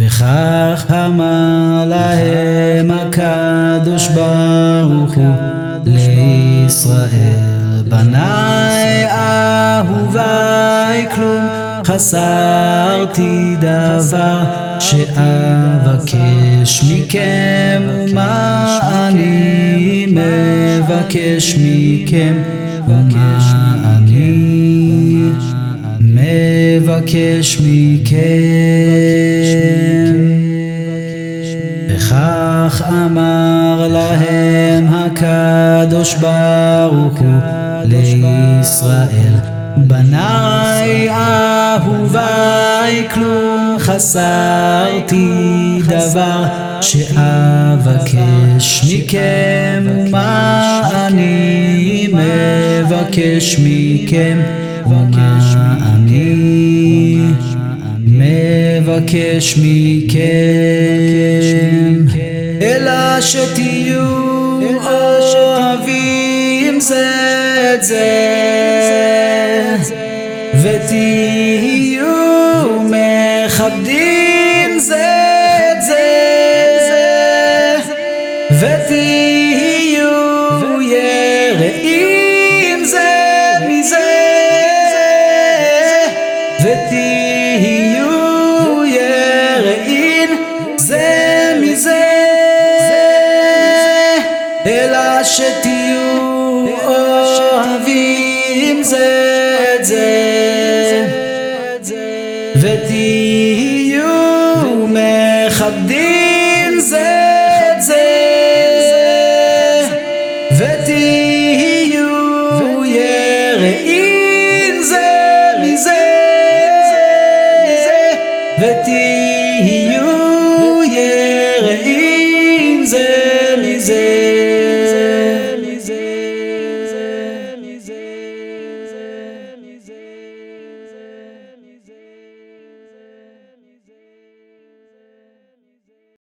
וכך אמר להם הקדוש ברוך הוא לישראל בניי אהוביי כלום חסרתי דבר שאבקש מכם ומה אני מבקש מכם ומה אני מבקש מכם וכך אמר להם הקדוש ברוך הוא לישראל בניי אהוביי כלום חסרתי דבר שאבקש מכם ומה אני מבקש מכם ומה אני מבקש מכם אלא שתהיו אוהבים זה את זה. ותהיו מכבדים זה את זה. ותהיו שתהיו אוהבים זה את זה ותהיו מכבדים זה את זה ותהיו יראים זה מזה ותהיו